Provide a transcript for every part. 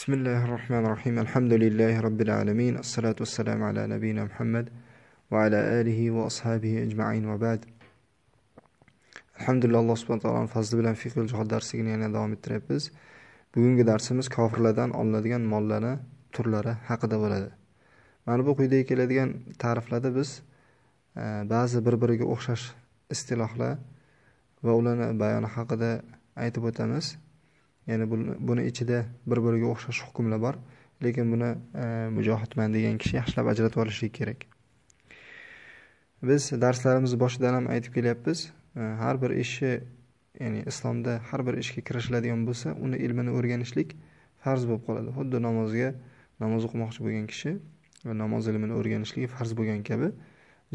بسم الله الرحمن الرحيم الحمد لله رب العالمين الصلاة والسلام على نبينا محمد وعلى آله وأصحابه أجمعين وبعد alhamdulillah alloh subhana taoloni fazli bilan fiqh jihod darsigini yana davom ettiryapmiz bugungi darsimiz kofirlardan olinadigan mollarni turlari haqida bo'ladi mana bu quyidagi keladigan ta'riflarda biz e, ba'zi bir biriga o'xshash istilohlar va ularni bayoni haqida aytib o'tamiz Ya'ni buni ichida bir biriga o'xshash hukmlar bor lekin buni e, mujohidman degan kishi yaxshilab ajratib olishligi kerak. Biz darslarimiz boshidan ham aytib kelyapmiz e, har bir ishni ya'ni islomda har bir ishga kirishiladigan bo'lsa uni ilmini o'rganishlik farz bo'lib qoladi. Xuddi namozga namoz o'qimoqchi bo'lgan kishi va namoz ilmini o'rganishligi farz bo'lgan kabi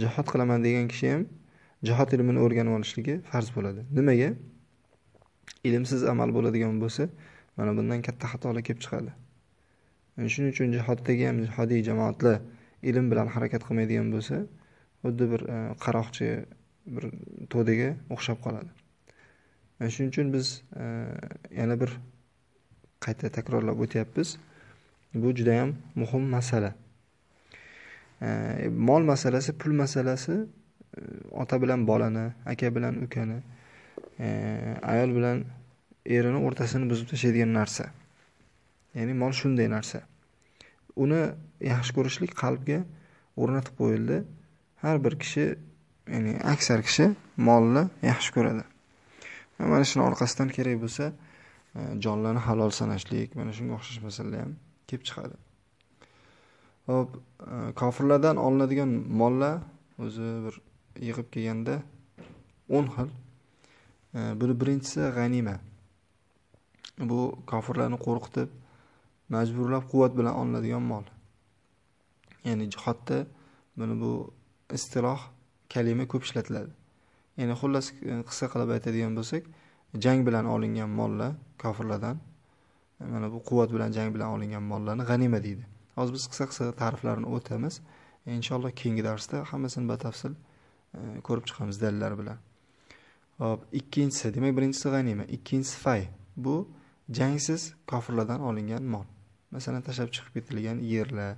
jihod qilaman degan kishi ham jihod ilmini o'rganib olishligi farz bo'ladi. Nimaga? Ilmsiz amal bo'ladigan bo'lsa mana bundan katta xatolar kelib chiqadi. Shuning uchun jihoddagi ham jihodiy jamoatlar ilm bilan harakat qilmaydigan bo'lsa xuddi bir e, qaroqchi bir to'daga o'xshab qoladi. Mana shuning uchun biz e, yana bir qayta takrorlab o'tyapmiz. Bu judayam muhim masala. E, mol masalasi pul masalasi ota bilan bolani aka bilan ukani ayol bilan erini o'rtasini buzib tashlaydigan narsa. Ya'ni mol shunday narsa. Uni yaxshi ko'rishlik qalbga o'rnatib qo'yildi. Har bir kishi ya'ni aksar kishi molni yaxshi ko'radi. Mana shuni orqasidan kerak bo'lsa e, jonlarni halol sanashlik mana shunga o'xshash masalalar ham kelib chiqadi. Hop e, kofirlardan olinadigan mollar o'zi bir yig'ib kelganda o'n xil buni birinchisi g'anima bu kofirlarni qo'rqitib majburlab quvvat bilan olinadigan mol ya'ni jihodda buni bu istiloh kalima ko'p ishlatiladi ya'ni xullas qisqa qilib aytadigan bo'lsak jang bilan olingan mollar kofirlardan mana bu quvvat bilan jang bilan olingan mollarni g'anima deydi hozir biz qisqa qisqa ta'riflarini o'tamiz inshaalloh keyingi darsda hammasini batafsil ko'rib chiqamiz dalillar bilan hop ikkinchisi demak birinchisi g'anima ikkinchisi fay. Bu jangsiz kofirlardan olingan mol. Masalan tashlab chiqib ketilgan yerlar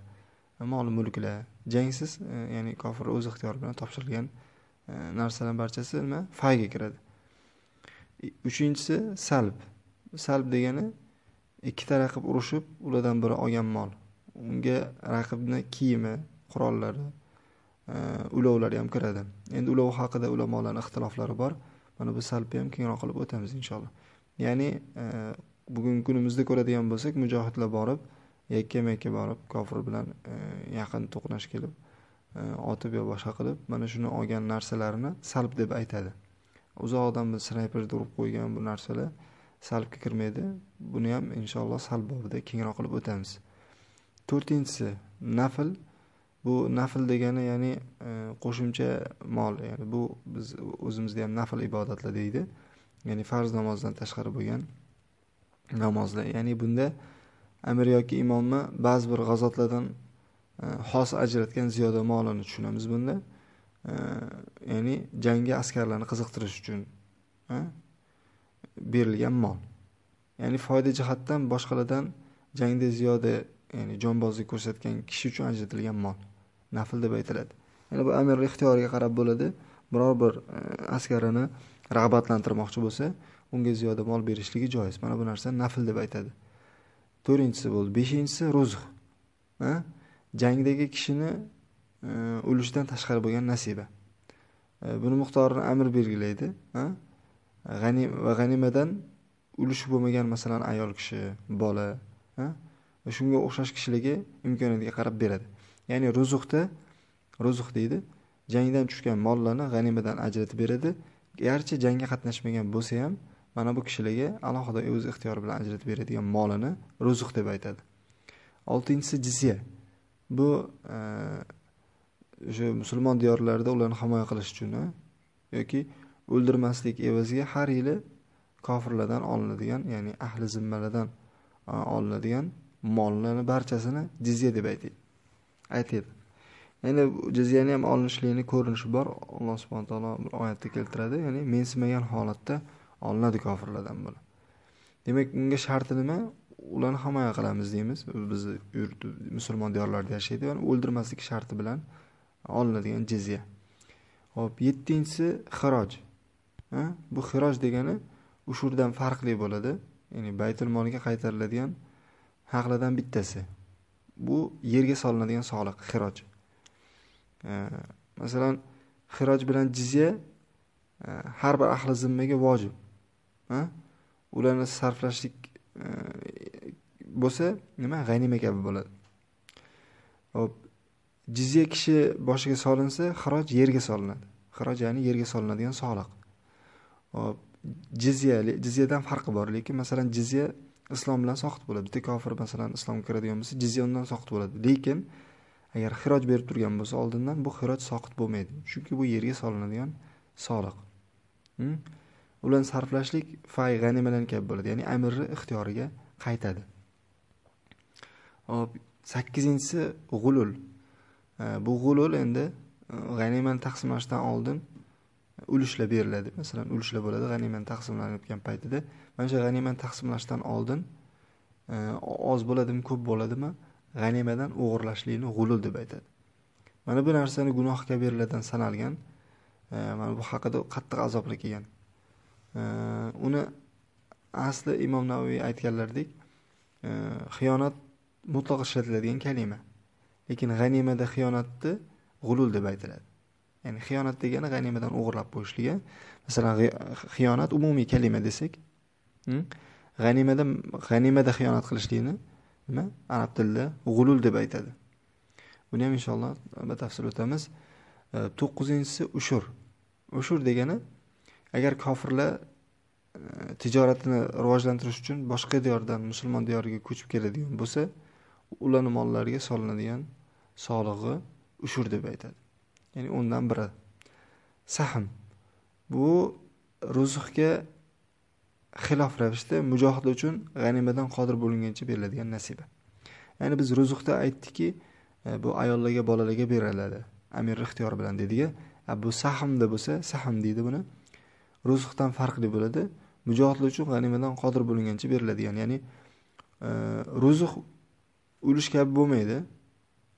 mol mulklar. Jangsiz e, ya'ni kofir o'z ixtiyori bilan topshirilgan e, narsalar barchasi nima? Fayga kiradi. Uchinchisi salb. Salb degani ikkita raqib urushib ulardan biri olgan mol. Unga raqibni kiyimi qurollari e, ulovlari ham kiradi. Endi ulov haqida ulamolarni ixtiloflari bor. Mana bu salbni ham kengroq qilib o'tamiz inshaalloh. Ya'ni e, bugungi kunimizda ko'radigan bo'lsak mujohidlar borib yakkama yakka borib kofir bilan e, yaqin to'qnash kelib e, otib yo boshqa qilib mana shuni olgan narsalarini salb deb aytadi. Uzoqdan biz snayperda urib qo'ygan bu narsalar salbga kirmaydi. Buni ham inshaalloh salb bobida kengroq qilib o'tamiz. To'rtinchisi nafl. Bu nafl degani ya'ni e, qo'shimcha mol ya'ni bu biz o'zimizda ham nafl ibodatlar deydi. Ya'ni farz namozdan tashqari bo'lgan namozlar. Ya'ni bunda amir yoki imomni ba'zi bir g'azotlardan e, xos ajratgan ziyoda molini tushunamiz bunda. E, ya'ni jangga askarlarni qiziqtirish uchun e, berilgan mol. Ya'ni foyda jihatdan boshqalardan jangda ziyoda ya'ni jonbozlik ko'rsatgan kishi uchun ajratilgan mol. Nafl deb aytiladi. Ya'ni bu amirni ixtiyoriga qarab bo'ladi. Biror bir e, askarini rag'batlantirmoqchi bo'lsa unga ziyoda mol berishligi joiz. Mana bu narsani nafl deb aytadi. To'rtinchisi bo'ldi. Beshinchisi ro'zq jangdagi kishini e, ulushdan tashqari bo'lgan nasiba. E, buni miqdorini amir belgilaydi. G'anim va g'animadan ulushi bo'lmagan masalan ayol kishi bola. Va shunga o'xshash kishilarga imkoniyatiga qarab beradi. Ya'ni ruzuqda ruzuq deydi jangdan tushgan mollarni g'animadan ajratib beradi. Garchi jangga qatnashmagan bo'lsa ham mana bu kishilarga alohida o'z ixtiyori bilan ajratib beradigan molini ruzuq deb aytadi. Oltinchisi jizya. Bu e, o'sha musulmon diyorlarida ularni himoya qilish uchun yoki o'ldirmaslik evaziga har yili kofirlardan olinadigan ya'ni ahli zimmalardan e, olinadigan mollarni barchasini jizya deb aytadi aytadi ya'ni jizyani ham olinishligini ko'rinishi bor. Alloh subhana taolo bir oyatda keltiradi. Ya'ni mensimagan holatda olinadi kofirlardan bular demak unga sharti nima? Ularni himoya qilamiz deymiz. Bizni yurt musulmon diyorlarda yashaydi. Va o'ldirmaslik sharti bilan olinadigan jizya. Hop yettinchisi xiroj. Bu xiroj degani ushurdan farqli bo'ladi. Ya'ni baytul molga qaytariladigan haqlardan bittasi. Bu yerga solinadigan soliq xiroj. Masalan xiroj bilan jizya e, har bir ahli zimmaga vojib. Ularni sarflashlik e, bo'lsa nima? G'anima kabi bo'ladi. Hop jizya kishi boshiga solinsa xiroj yerga solinadi. Xiroj ya'ni yerga solinadigan soliq. Hop jizya jizyadan farqi bor lekin masalan jizya islom bilan soqit bo'ladi. Bitta kofir masalan islomga kiradigan bo'lsa jizyondan soqit bo'ladi. Lekin agar xiroj berib turgan bo'lsa oldindan bu xiroj soqit bo'lmaydi. Chunki bu yerga solinadigan soliq. Hm? Ularni sarflashlik fay g'animalan kabi bo'ladi. Ya'ni amirni ixtiyoriga qaytadi. Hop sakkizinchisi g'ulul. Bu g'ulul endi e, g'animani taqsimlashdan oldin ulushlar beriladi. Masalan ulushlar bo'ladi g'animat taqsimlanayotgan paytida. Mana shu g'animat taqsimlashdan oldin e, oz bo'ladimi ko'p bo'ladimi? G'animadan o'g'irlashlikni g'ulul deb aytadi. Mana bu narsani gunoh kabiralardan sanalgan e, mana bu haqida qattiq azoblar kelgan. E, uni asli imom navoiy aytganlaridek xiyonat mutlaq ishlatiladigan kalima. Lekin g'animada xiyonatni g'ulul deb aytiladi. Ya'ni xiyonat degani g'animadan o'g'irlab qo'yishligi. Masalan xiyonat umumiy kalima desak hmm, g'animada g'animada xiyonat qilishlikni nima? Arab tilida g'ulul deb aytadi. Buni ham inshaalloh batafsil o'tamiz. E, to'qqizinchisi ushur. Ushur degani agar kofirlar e, tijoratini rivojlantirish uchun boshqa diyordan musulmon diyoriga ko'chib keladigan bo'lsa ularni mollariga solinadigan solig'i ushur deb aytadi. Ya'ni o'ndan biri. Sahm. Bu ruzuqga xilof ravishda mujohidlar uchun g'animadan qodir bo'lingancha beriladigan nasiba. Ya'ni biz ruzuqda aytdikki e, bu ayollarga bolalarga beriladi. Amir ixtiyor bilan dediga bu sahmda bo'lsa sahm deydi buni. Ruzuqdan farqli bo'ladi. Mujohidlar uchun g'animadan qodir bo'lingancha beriladigan ya'ni e, ulush kabi bo'lmaydi.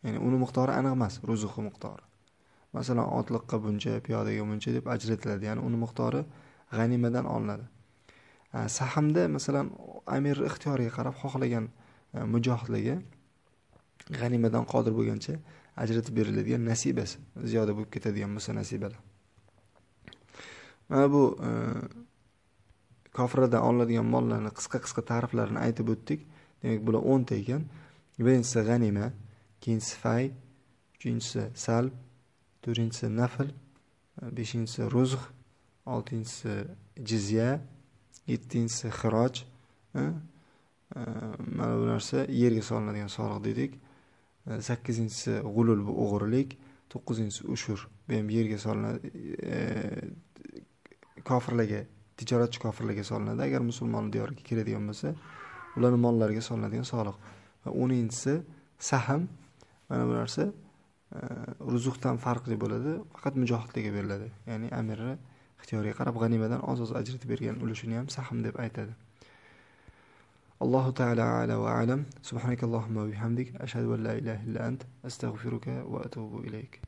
Ya'ni uni miqdori aniq emas ruzuqi miqdori. Masalan otliqqa buncha piyodaga buncha deb ajratiladi. Ya'ni uni miqdori g'animadan olinadi. Sahamda masalan amir ixtiyoriga qarab xohlagan e, mujohidlarga g'animadan qodir bo'lgancha ajratib beriladigan nasibasi ziyoda bo'lib ketadigan bo'lsa nasibalar. Mana bu e, kofirlardan olinadigan mollarni qisqa qisqa ta'riflarini aytib o'tdik. Demak bular o'nta ekan. Birinchisi g'anima ikkinchisi fay uchinchisi salb to'rtinchisi nafl beshinchisi ruzq oltinchisi jizya yettinchisi xiroj mana bu narsa yerga solinadigan soliq dedik. Sakkizinchisi g'ulul bu o'g'irlik to'qqizinchisi ushur. Bu ham yerga solinadi kofirlarga tijoratchi kofirlarga solinadi. Agar musulmon diyoriga kiradigan bo'lsa ularni mollariga solinadigan soliq va o'ninchisi sahm mana bu narsa Э, ruzuqdan farqli bo'ladi faqat mujohidlarga beriladi. Ya'ni amirni ixtiyoriga qarab g'animadan oz oz ajratib bergan ulushini ham sahm deb aytadi. Allohu taala ala va alam. Subhanakallohumma va bihamdik. Ashhadu an la ilaha illa ant. Astag'firuka va atubu ilayk.